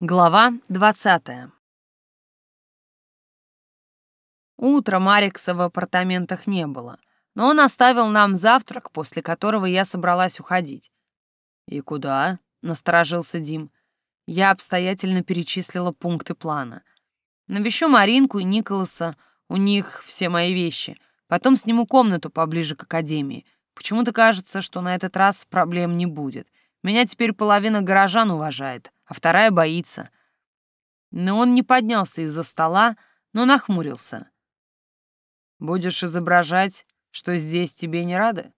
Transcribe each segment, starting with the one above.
Глава двадцатая. Утром Арикса в апартаментах не было, но он оставил нам завтрак, после которого я собралась уходить. «И куда?» — насторожился Дим. Я обстоятельно перечислила пункты плана. Навещу Маринку и Николаса, у них все мои вещи. Потом сниму комнату поближе к академии. Почему-то кажется, что на этот раз проблем не будет. Меня теперь половина горожан уважает, а вторая боится. Но он не поднялся из-за стола, но нахмурился. «Будешь изображать, что здесь тебе не рады?»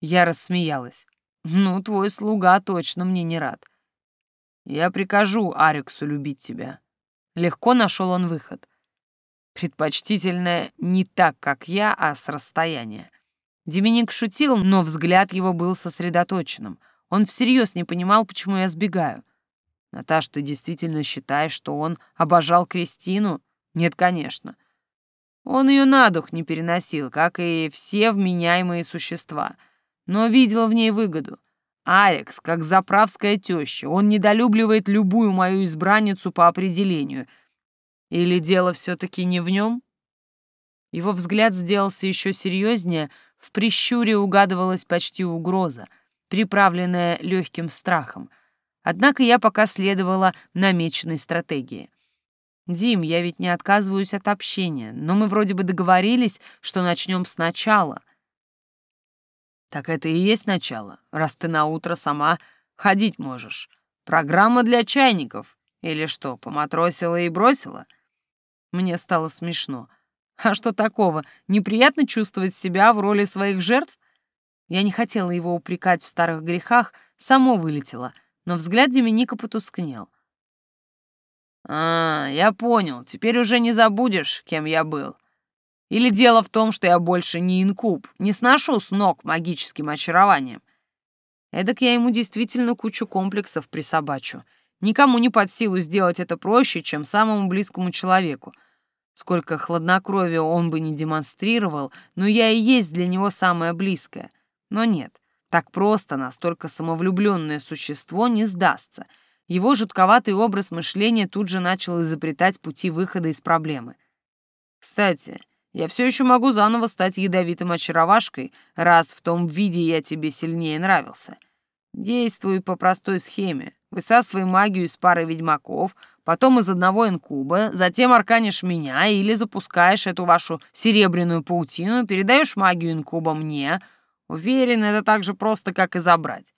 Я рассмеялась. «Ну, твой слуга точно мне не рад. Я прикажу Ариксу любить тебя». Легко нашел он выход. Предпочтительно не так, как я, а с расстояния. Деминик шутил, но взгляд его был сосредоточенным. Он всерьез не понимал, почему я сбегаю. Наташ, ты действительно считаешь, что он обожал Кристину? Нет, конечно. Он ее на дух не переносил, как и все вменяемые существа, но видел в ней выгоду. Алекс, как заправская теща, он недолюбливает любую мою избранницу по определению. Или дело все-таки не в нем? Его взгляд сделался еще серьезнее, в прищуре угадывалась почти угроза, приправленная легким страхом — Однако я пока следовала намеченной стратегии. «Дим, я ведь не отказываюсь от общения, но мы вроде бы договорились, что начнем сначала». «Так это и есть начало, раз ты на утро сама ходить можешь. Программа для чайников. Или что, поматросила и бросила?» Мне стало смешно. А что такого? Неприятно чувствовать себя в роли своих жертв? Я не хотела его упрекать в старых грехах, само вылетело — но взгляд Деминика потускнел. «А, я понял, теперь уже не забудешь, кем я был. Или дело в том, что я больше не инкуб, не сношу с ног магическим очарованием. Эдак я ему действительно кучу комплексов присобачу. Никому не под силу сделать это проще, чем самому близкому человеку. Сколько хладнокровия он бы не демонстрировал, но я и есть для него самое близкое. Но нет, так просто настолько самовлюбленное существо не сдастся. Его жутковатый образ мышления тут же начал изобретать пути выхода из проблемы. Кстати, я все еще могу заново стать ядовитым очаровашкой, раз в том виде я тебе сильнее нравился. Действуй по простой схеме. Высасывай магию из пары ведьмаков, потом из одного инкуба, затем арканишь меня или запускаешь эту вашу серебряную паутину, передаешь магию инкуба мне — Уверен, это так же просто, как и забрать.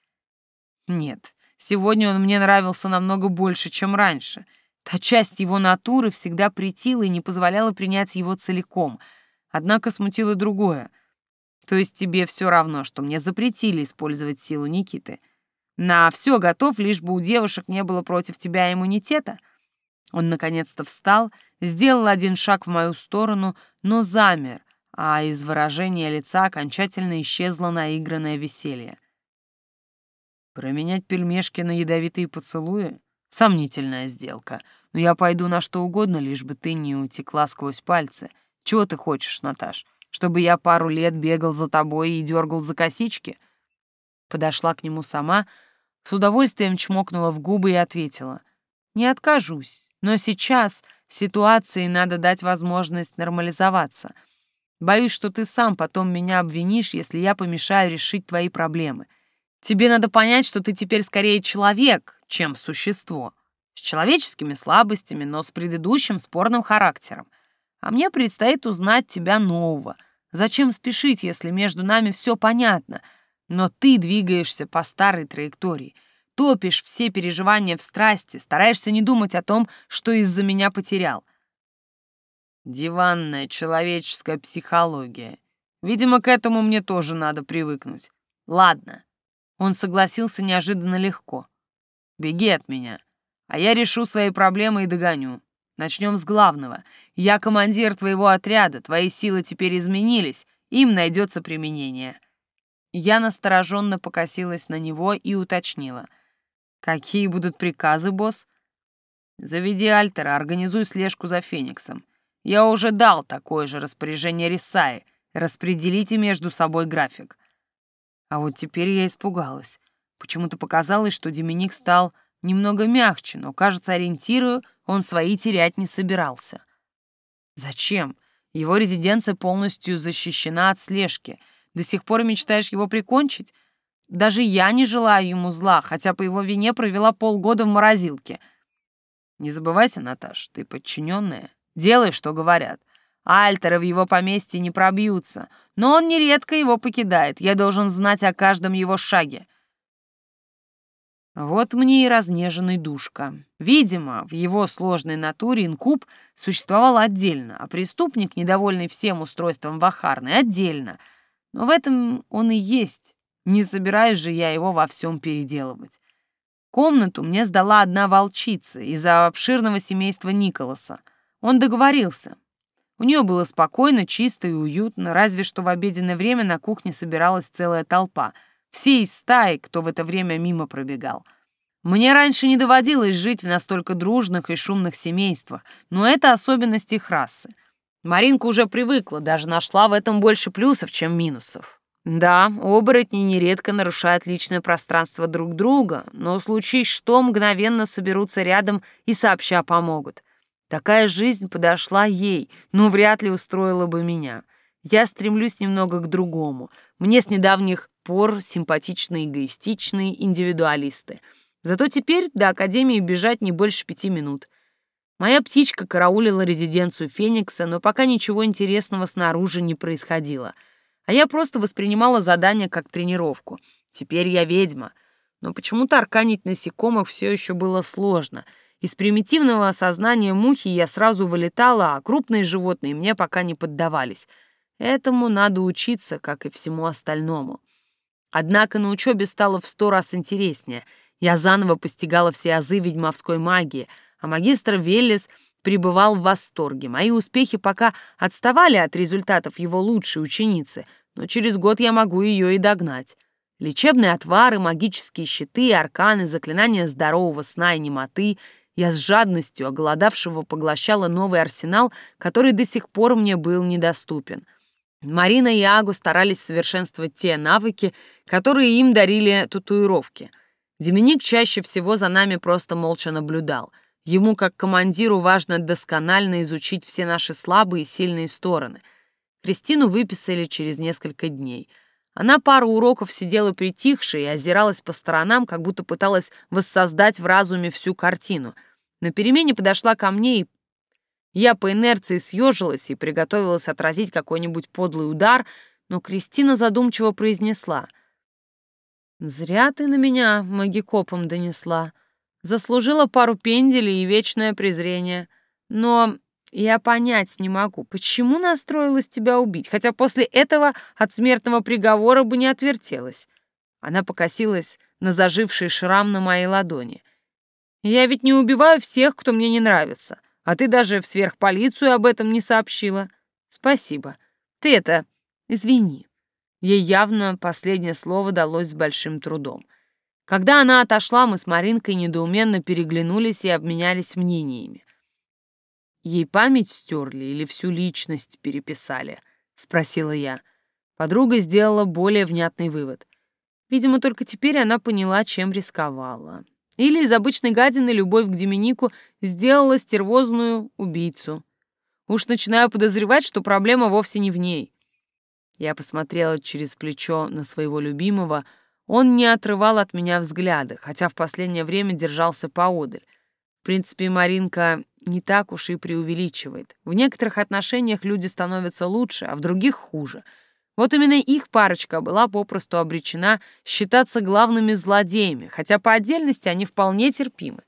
Нет, сегодня он мне нравился намного больше, чем раньше. Та часть его натуры всегда претила и не позволяла принять его целиком. Однако смутило другое. То есть тебе все равно, что мне запретили использовать силу Никиты. На все готов, лишь бы у девушек не было против тебя иммунитета. Он наконец-то встал, сделал один шаг в мою сторону, но замер, а из выражения лица окончательно исчезло наигранное веселье. Променять пельмешки на ядовитые поцелуи — сомнительная сделка, но я пойду на что угодно, лишь бы ты не утекла сквозь пальцы. Чего ты хочешь, Наташ? Чтобы я пару лет бегал за тобой и дергал за косички? Подошла к нему сама, с удовольствием чмокнула в губы и ответила. Не откажусь, но сейчас ситуации надо дать возможность нормализоваться — Боюсь, что ты сам потом меня обвинишь, если я помешаю решить твои проблемы. Тебе надо понять, что ты теперь скорее человек, чем существо. С человеческими слабостями, но с предыдущим спорным характером. А мне предстоит узнать тебя нового. Зачем спешить, если между нами все понятно? Но ты двигаешься по старой траектории. Топишь все переживания в страсти, стараешься не думать о том, что из-за меня потерял. Диванная человеческая психология. Видимо, к этому мне тоже надо привыкнуть. Ладно. Он согласился неожиданно легко. Беги от меня, а я решу свои проблемы и догоню. Начнем с главного. Я командир твоего отряда, твои силы теперь изменились, им найдется применение. Я настороженно покосилась на него и уточнила. Какие будут приказы, босс? Заведи Альтера, организуй слежку за Фениксом. Я уже дал такое же распоряжение Рисае. Распределите между собой график. А вот теперь я испугалась. Почему-то показалось, что Деминик стал немного мягче, но, кажется, ориентирую, он свои терять не собирался. Зачем? Его резиденция полностью защищена от слежки. До сих пор мечтаешь его прикончить? Даже я не желаю ему зла, хотя по его вине провела полгода в морозилке. Не забывайся, Наташ, ты подчиненная. Делай, что говорят. Альтеры в его поместье не пробьются, но он нередко его покидает. Я должен знать о каждом его шаге. Вот мне и разнеженный душка. Видимо, в его сложной натуре инкуб существовал отдельно, а преступник, недовольный всем устройством Вахарны, отдельно. Но в этом он и есть. Не собираюсь же я его во всем переделывать. Комнату мне сдала одна волчица из-за обширного семейства Николаса. Он договорился. У нее было спокойно, чисто и уютно, разве что в обеденное время на кухне собиралась целая толпа — все из стаи, кто в это время мимо пробегал. Мне раньше не доводилось жить в настолько дружных и шумных семействах, но это особенность их расы. Маринка уже привыкла, даже нашла в этом больше плюсов, чем минусов. Да, оборотни нередко нарушают личное пространство друг друга, но случись что, мгновенно соберутся рядом и сообща помогут. Такая жизнь подошла ей, но вряд ли устроила бы меня. Я стремлюсь немного к другому. Мне с недавних пор симпатичные эгоистичные индивидуалисты. Зато теперь до Академии бежать не больше пяти минут. Моя птичка караулила резиденцию Феникса, но пока ничего интересного снаружи не происходило. А я просто воспринимала задание как тренировку. Теперь я ведьма. Но почему-то арканить насекомых все еще было сложно. Из примитивного осознания мухи я сразу вылетала, а крупные животные мне пока не поддавались. Этому надо учиться, как и всему остальному. Однако на учебе стало в сто раз интереснее. Я заново постигала все азы ведьмовской магии, а магистр Веллис пребывал в восторге. Мои успехи пока отставали от результатов его лучшей ученицы, но через год я могу ее и догнать. Лечебные отвары, магические щиты, арканы, заклинания здорового сна и немоты — я с жадностью оголодавшего поглощала новый арсенал, который до сих пор мне был недоступен. Марина и Агу старались совершенствовать те навыки, которые им дарили татуировки. Деминик чаще всего за нами просто молча наблюдал. Ему, как командиру, важно досконально изучить все наши слабые и сильные стороны. Кристину выписали через несколько дней. Она пару уроков сидела притихшей и озиралась по сторонам, как будто пыталась воссоздать в разуме всю картину. На перемене подошла ко мне и я по инерции съежилась и приготовилась отразить какой-нибудь подлый удар, но Кристина задумчиво произнесла. «Зря ты на меня магикопом донесла. Заслужила пару пенделей и вечное презрение. Но я понять не могу, почему настроилась тебя убить, хотя после этого от смертного приговора бы не отвертелась». Она покосилась на заживший шрам на моей ладони. «Я ведь не убиваю всех, кто мне не нравится. А ты даже в сверхполицию об этом не сообщила. Спасибо. Ты это, извини. Ей явно последнее слово далось с большим трудом. Когда она отошла, мы с Маринкой недоуменно переглянулись и обменялись мнениями. Ей память стерли или всю личность переписали? Спросила я. Подруга сделала более внятный вывод. Видимо, только теперь она поняла, чем рисковала. Или из обычной гадины любовь к Деминику сделала стервозную убийцу. Уж начинаю подозревать, что проблема вовсе не в ней. Я посмотрела через плечо на своего любимого. Он не отрывал от меня взгляда, хотя в последнее время держался поодаль. В принципе, Маринка не так уж и преувеличивает. В некоторых отношениях люди становятся лучше, а в других — хуже — вот именно их парочка была попросту обречена считаться главными злодеями, хотя по отдельности они вполне терпимы.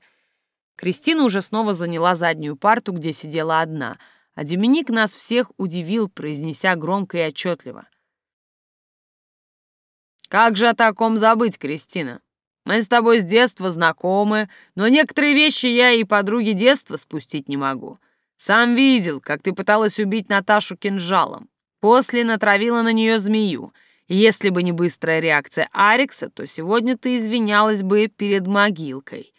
Кристина уже снова заняла заднюю парту, где сидела одна, а Деминик нас всех удивил, произнеся громко и отчетливо. «Как же о таком забыть, Кристина? Мы с тобой с детства знакомы, но некоторые вещи я и подруги детства спустить не могу. Сам видел, как ты пыталась убить Наташу кинжалом. После натравила на нее змею. И если бы не быстрая реакция Арикса, то сегодня ты извинялась бы перед могилкой.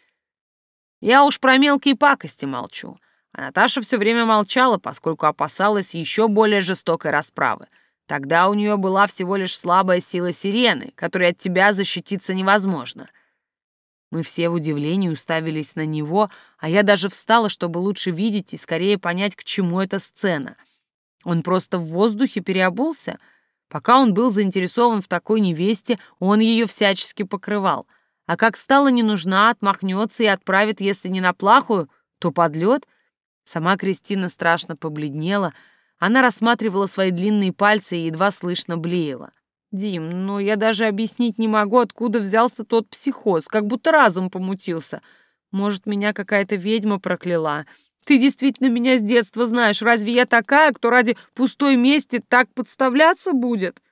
Я уж про мелкие пакости молчу. А Наташа все время молчала, поскольку опасалась еще более жестокой расправы. Тогда у нее была всего лишь слабая сила сирены, которой от тебя защититься невозможно. Мы все в удивлении уставились на него, а я даже встала, чтобы лучше видеть и скорее понять, к чему эта сцена. Он просто в воздухе переобулся. Пока он был заинтересован в такой невесте, он ее всячески покрывал. А как стала не нужна, отмахнется и отправит, если не на плаху, то под лед. Сама Кристина страшно побледнела. Она рассматривала свои длинные пальцы и едва слышно блеяла. Дим, ну я даже объяснить не могу, откуда взялся тот психоз, как будто разум помутился. Может, меня какая-то ведьма прокляла. Ты действительно меня с детства знаешь. Разве я такая, кто ради пустой мести так подставляться будет?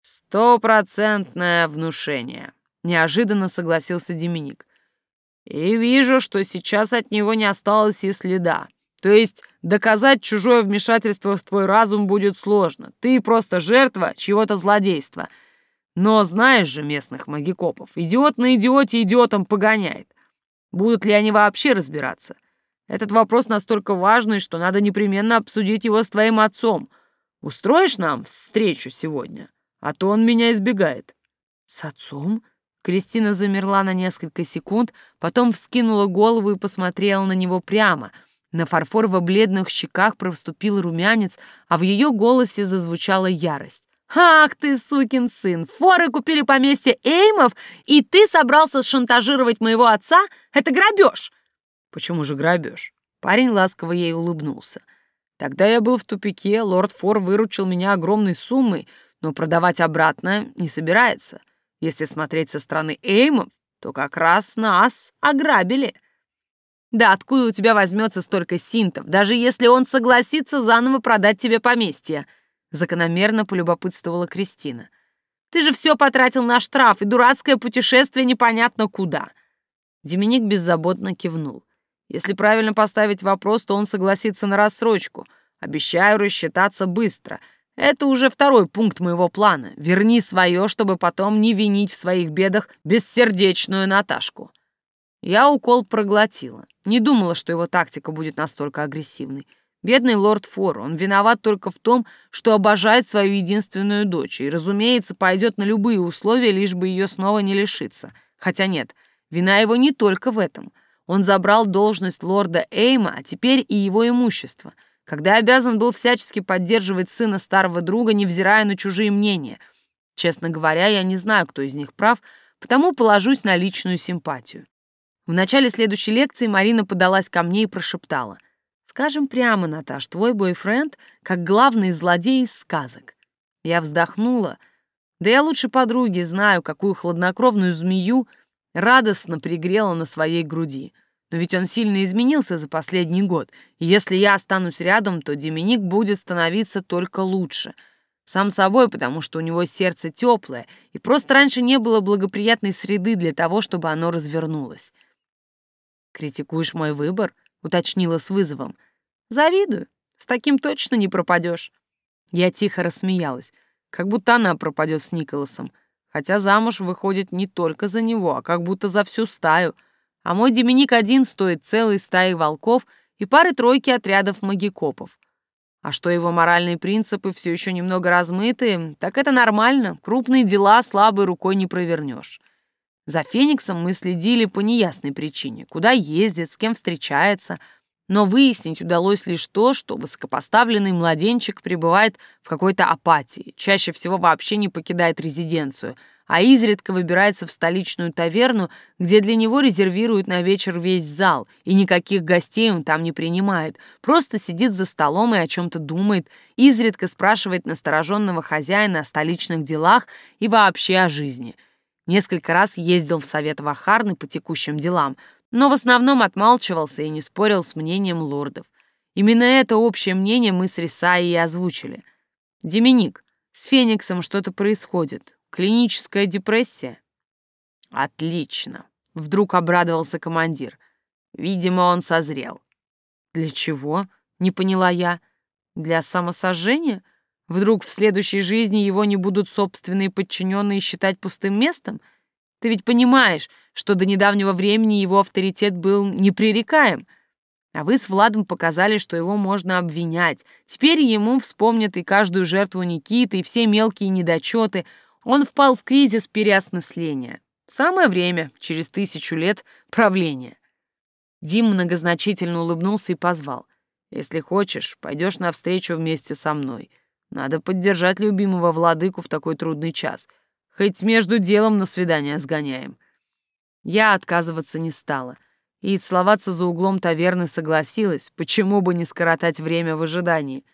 Стопроцентное внушение, неожиданно согласился Деминик. И вижу, что сейчас от него не осталось и следа. То есть доказать чужое вмешательство в твой разум будет сложно. Ты просто жертва чьего-то злодейства. Но знаешь же местных магикопов, идиот на идиоте идиотом погоняет. Будут ли они вообще разбираться? Этот вопрос настолько важный, что надо непременно обсудить его с твоим отцом. Устроишь нам встречу сегодня? А то он меня избегает». «С отцом?» Кристина замерла на несколько секунд, потом вскинула голову и посмотрела на него прямо — на фарфорово-бледных щеках проступил румянец, а в ее голосе зазвучала ярость. «Ах ты, сукин сын! Форы купили поместье Эймов, и ты собрался шантажировать моего отца? Это грабеж!» «Почему же грабеж?» Парень ласково ей улыбнулся. «Тогда я был в тупике, лорд Фор выручил меня огромной суммой, но продавать обратно не собирается. Если смотреть со стороны Эймов, то как раз нас ограбили». Да откуда у тебя возьмется столько синтов, даже если он согласится заново продать тебе поместье?» Закономерно полюбопытствовала Кристина. «Ты же все потратил на штраф и дурацкое путешествие непонятно куда». Деминик беззаботно кивнул. «Если правильно поставить вопрос, то он согласится на рассрочку. Обещаю рассчитаться быстро. Это уже второй пункт моего плана. Верни свое, чтобы потом не винить в своих бедах бессердечную Наташку». Я укол проглотила. Не думала, что его тактика будет настолько агрессивной. Бедный лорд Фор, он виноват только в том, что обожает свою единственную дочь и, разумеется, пойдет на любые условия, лишь бы ее снова не лишиться. Хотя нет, вина его не только в этом. Он забрал должность лорда Эйма, а теперь и его имущество, когда обязан был всячески поддерживать сына старого друга, невзирая на чужие мнения. Честно говоря, я не знаю, кто из них прав, потому положусь на личную симпатию. В начале следующей лекции Марина подалась ко мне и прошептала. «Скажем прямо, Наташ, твой бойфренд как главный злодей из сказок». Я вздохнула. Да я лучше подруги знаю, какую хладнокровную змею радостно пригрела на своей груди. Но ведь он сильно изменился за последний год, и если я останусь рядом, то Деминик будет становиться только лучше. Сам собой, потому что у него сердце теплое, и просто раньше не было благоприятной среды для того, чтобы оно развернулось. «Критикуешь мой выбор?» — уточнила с вызовом. «Завидую. С таким точно не пропадешь». Я тихо рассмеялась, как будто она пропадет с Николасом, хотя замуж выходит не только за него, а как будто за всю стаю. А мой Деминик один стоит целой стаи волков и пары-тройки отрядов магикопов. А что его моральные принципы все еще немного размыты, так это нормально, крупные дела слабой рукой не провернешь. За Фениксом мы следили по неясной причине, куда ездит, с кем встречается, но выяснить удалось лишь то, что высокопоставленный младенчик пребывает в какой-то апатии, чаще всего вообще не покидает резиденцию, а изредка выбирается в столичную таверну, где для него резервируют на вечер весь зал, и никаких гостей он там не принимает, просто сидит за столом и о чем-то думает, изредка спрашивает настороженного хозяина о столичных делах и вообще о жизни — Несколько раз ездил в совет Вахарны по текущим делам, но в основном отмалчивался и не спорил с мнением лордов. Именно это общее мнение мы с Рисаей и озвучили. «Деминик, с Фениксом что-то происходит. Клиническая депрессия?» «Отлично!» — вдруг обрадовался командир. «Видимо, он созрел». «Для чего?» — не поняла я. «Для самосожжения? Вдруг в следующей жизни его не будут собственные подчиненные считать пустым местом? Ты ведь понимаешь, что до недавнего времени его авторитет был непререкаем. А вы с Владом показали, что его можно обвинять. Теперь ему вспомнят и каждую жертву Никиты, и все мелкие недочеты. Он впал в кризис переосмысления. Самое время, через тысячу лет правления. Дим многозначительно улыбнулся и позвал. «Если хочешь, пойдешь навстречу вместе со мной. Надо поддержать любимого владыку в такой трудный час. Хоть между делом на свидание сгоняем». Я отказываться не стала. И целоваться за углом таверны согласилась, почему бы не скоротать время в ожидании.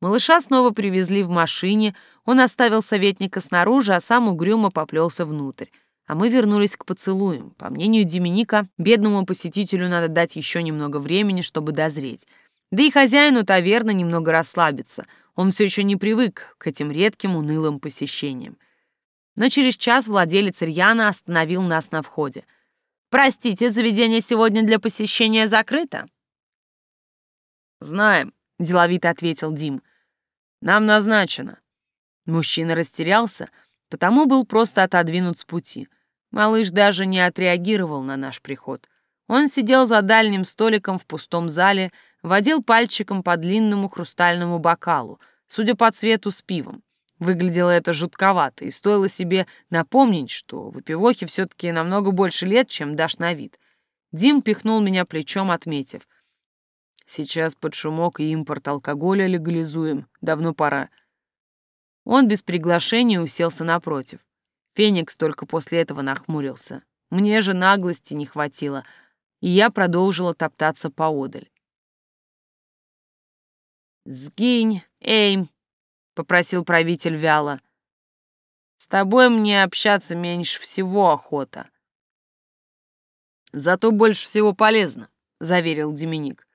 Малыша снова привезли в машине, он оставил советника снаружи, а сам угрюмо поплелся внутрь. А мы вернулись к поцелуям. По мнению Деминика, бедному посетителю надо дать еще немного времени, чтобы дозреть. Да и хозяину таверны немного расслабиться. Он все еще не привык к этим редким унылым посещениям. Но через час владелец Рьяна остановил нас на входе. «Простите, заведение сегодня для посещения закрыто?» «Знаем», — деловито ответил Дим. «Нам назначено». Мужчина растерялся, потому был просто отодвинут с пути. Малыш даже не отреагировал на наш приход. Он сидел за дальним столиком в пустом зале, водил пальчиком по длинному хрустальному бокалу, судя по цвету, с пивом. Выглядело это жутковато, и стоило себе напомнить, что выпивохе все-таки намного больше лет, чем дашь на вид. Дим пихнул меня плечом, отметив. «Сейчас под шумок и импорт алкоголя легализуем. Давно пора». Он без приглашения уселся напротив. Феникс только после этого нахмурился. Мне же наглости не хватило, и я продолжила топтаться поодаль. «Сгинь, Эйм!» — попросил правитель вяло. «С тобой мне общаться меньше всего охота». «Зато больше всего полезно», — заверил Деминик.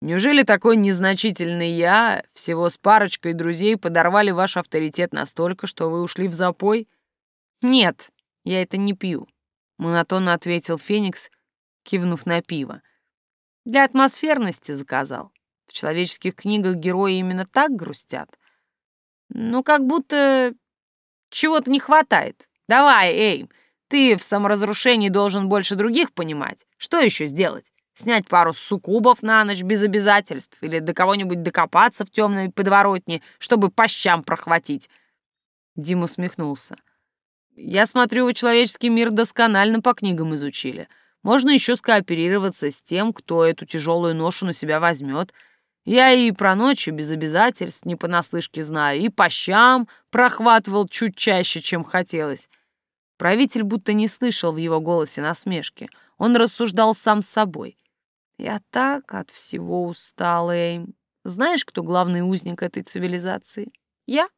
«Неужели такой незначительный я, всего с парочкой друзей, подорвали ваш авторитет настолько, что вы ушли в запой?» «Нет, я это не пью», — монотонно ответил Феникс, кивнув на пиво. «Для атмосферности заказал. В человеческих книгах герои именно так грустят. Ну, как будто чего-то не хватает. Давай, эй, ты в саморазрушении должен больше других понимать. Что еще сделать? Снять пару суккубов на ночь без обязательств или до кого-нибудь докопаться в темной подворотне, чтобы по щам прохватить. Дима усмехнулся. Я смотрю, вы человеческий мир досконально по книгам изучили. Можно еще скооперироваться с тем, кто эту тяжелую ношу на себя возьмет — я и про ночи без обязательств не понаслышке знаю, и по щам прохватывал чуть чаще, чем хотелось. Правитель будто не слышал в его голосе насмешки. Он рассуждал сам с собой. «Я так от всего устал, Эйм. Знаешь, кто главный узник этой цивилизации? Я.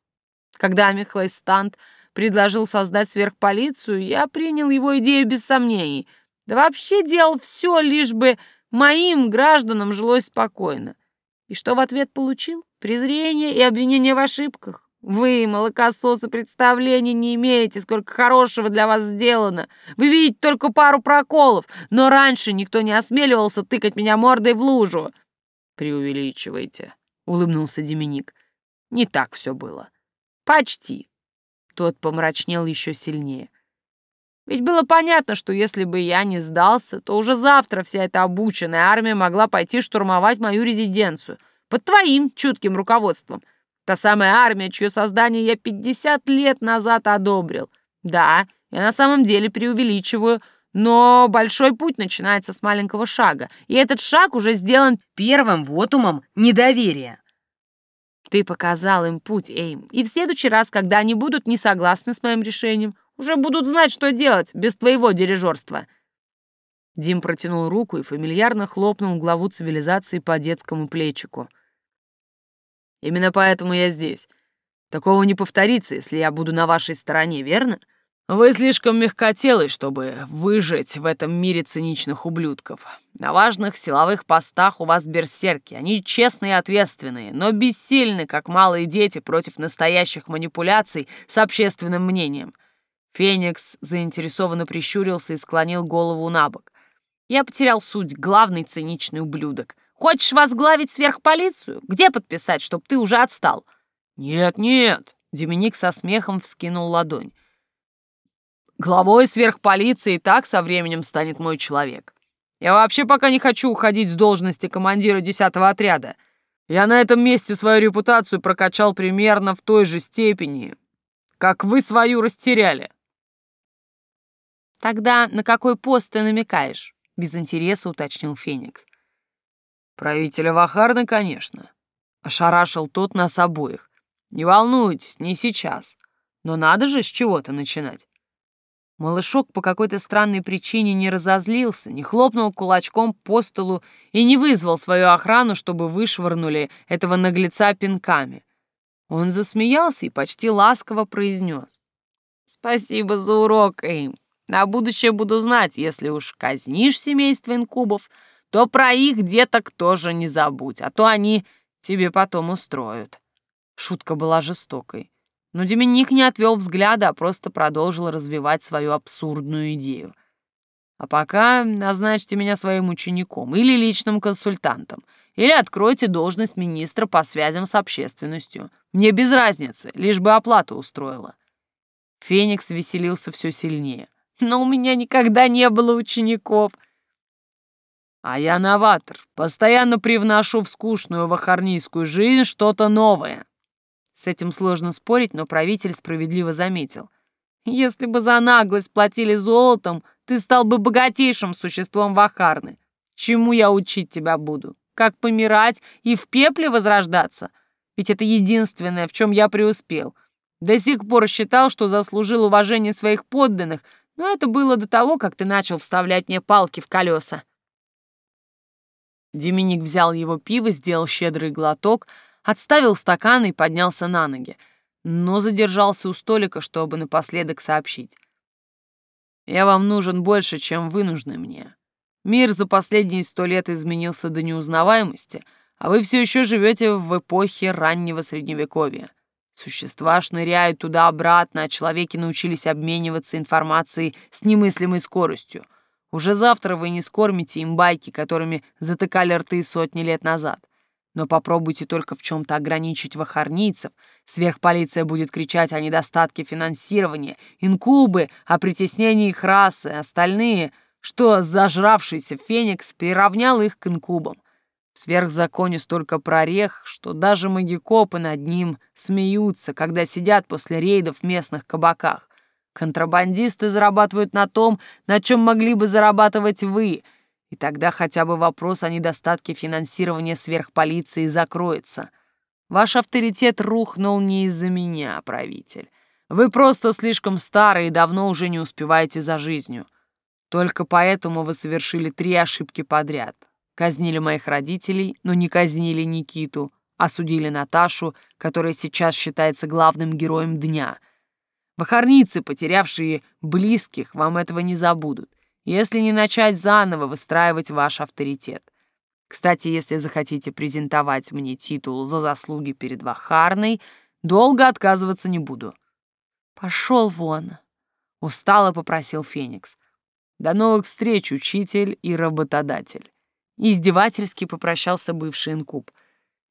Когда Михлай Стант предложил создать сверхполицию, я принял его идею без сомнений. Да вообще делал все, лишь бы моим гражданам жилось спокойно. И что в ответ получил? Презрение и обвинение в ошибках. Вы, молокососы, представления не имеете, сколько хорошего для вас сделано. Вы видите только пару проколов, но раньше никто не осмеливался тыкать меня мордой в лужу. Преувеличиваете, улыбнулся Деминик. Не так все было. Почти. Тот помрачнел еще сильнее. Ведь было понятно, что если бы я не сдался, то уже завтра вся эта обученная армия могла пойти штурмовать мою резиденцию. Под твоим чутким руководством. Та самая армия, чье создание я 50 лет назад одобрил. Да, я на самом деле преувеличиваю, но большой путь начинается с маленького шага, и этот шаг уже сделан первым вотумом недоверия. Ты показал им путь, Эйм, и в следующий раз, когда они будут не согласны с моим решением, уже будут знать, что делать без твоего дирижерства». Дим протянул руку и фамильярно хлопнул главу цивилизации по детскому плечику. «Именно поэтому я здесь. Такого не повторится, если я буду на вашей стороне, верно? Вы слишком мягкотелый, чтобы выжить в этом мире циничных ублюдков. На важных силовых постах у вас берсерки. Они честные и ответственные, но бессильны, как малые дети, против настоящих манипуляций с общественным мнением. Феникс заинтересованно прищурился и склонил голову на бок. Я потерял суть, главный циничный ублюдок. Хочешь возглавить сверхполицию? Где подписать, чтоб ты уже отстал? Нет, нет, Деминик со смехом вскинул ладонь. Главой сверхполиции так со временем станет мой человек. Я вообще пока не хочу уходить с должности командира десятого отряда. Я на этом месте свою репутацию прокачал примерно в той же степени, как вы свою растеряли. Тогда на какой пост ты намекаешь? Без интереса уточнил Феникс. Правителя Вахарна, конечно. Ошарашил тот нас обоих. Не волнуйтесь, не сейчас. Но надо же с чего-то начинать. Малышок по какой-то странной причине не разозлился, не хлопнул кулачком по столу и не вызвал свою охрану, чтобы вышвырнули этого наглеца пинками. Он засмеялся и почти ласково произнес. «Спасибо за урок, Эйм. На будущее буду знать, если уж казнишь семейство инкубов, то про их деток тоже не забудь, а то они тебе потом устроят». Шутка была жестокой. Но Деминик не отвел взгляда, а просто продолжил развивать свою абсурдную идею. А пока назначьте меня своим учеником или личным консультантом, или откройте должность министра по связям с общественностью. Мне без разницы, лишь бы оплату устроила. Феникс веселился все сильнее. Но у меня никогда не было учеников. А я новатор, постоянно привношу в скучную вахарнийскую жизнь что-то новое. С этим сложно спорить, но правитель справедливо заметил. «Если бы за наглость платили золотом, ты стал бы богатейшим существом Вахарны. Чему я учить тебя буду? Как помирать и в пепле возрождаться? Ведь это единственное, в чем я преуспел. До сих пор считал, что заслужил уважение своих подданных, но это было до того, как ты начал вставлять мне палки в колеса». Деминик взял его пиво, сделал щедрый глоток — отставил стакан и поднялся на ноги, но задержался у столика, чтобы напоследок сообщить. «Я вам нужен больше, чем вы нужны мне. Мир за последние сто лет изменился до неузнаваемости, а вы все еще живете в эпохе раннего Средневековья. Существа шныряют туда-обратно, а человеки научились обмениваться информацией с немыслимой скоростью. Уже завтра вы не скормите им байки, которыми затыкали рты сотни лет назад. Но попробуйте только в чем-то ограничить вахарнийцев. Сверхполиция будет кричать о недостатке финансирования, инкубы, о притеснении их расы, остальные, что зажравшийся Феникс приравнял их к инкубам. В сверхзаконе столько прорех, что даже магикопы над ним смеются, когда сидят после рейдов в местных кабаках. Контрабандисты зарабатывают на том, на чем могли бы зарабатывать вы — и тогда хотя бы вопрос о недостатке финансирования сверхполиции закроется. Ваш авторитет рухнул не из-за меня, правитель. Вы просто слишком старый и давно уже не успеваете за жизнью. Только поэтому вы совершили три ошибки подряд. Казнили моих родителей, но не казнили Никиту, осудили Наташу, которая сейчас считается главным героем дня. Вахарницы, потерявшие близких, вам этого не забудут если не начать заново выстраивать ваш авторитет. Кстати, если захотите презентовать мне титул за заслуги перед Вахарной, долго отказываться не буду. Пошел вон, устало попросил Феникс. До новых встреч, учитель и работодатель. Издевательски попрощался бывший инкуб.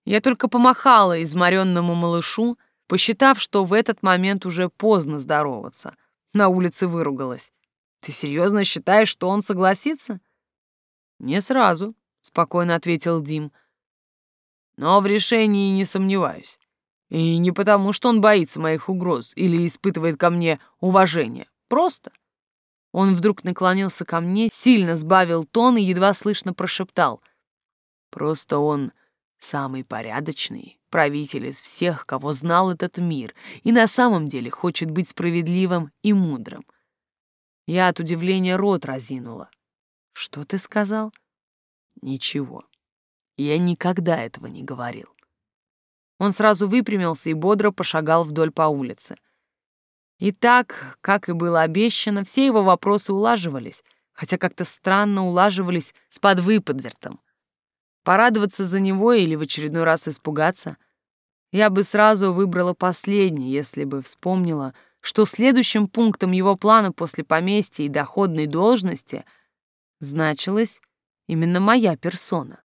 Я только помахала изморенному малышу, посчитав, что в этот момент уже поздно здороваться. На улице выругалась. Ты серьезно считаешь, что он согласится? Не сразу, спокойно ответил Дим. Но в решении не сомневаюсь. И не потому, что он боится моих угроз или испытывает ко мне уважение. Просто. Он вдруг наклонился ко мне, сильно сбавил тон и едва слышно прошептал. Просто он самый порядочный правитель из всех, кого знал этот мир, и на самом деле хочет быть справедливым и мудрым. Я от удивления рот разинула. «Что ты сказал?» «Ничего. Я никогда этого не говорил». Он сразу выпрямился и бодро пошагал вдоль по улице. И так, как и было обещано, все его вопросы улаживались, хотя как-то странно улаживались с подвыподвертом. Порадоваться за него или в очередной раз испугаться? Я бы сразу выбрала последний, если бы вспомнила, что следующим пунктом его плана после поместья и доходной должности значилась именно моя персона.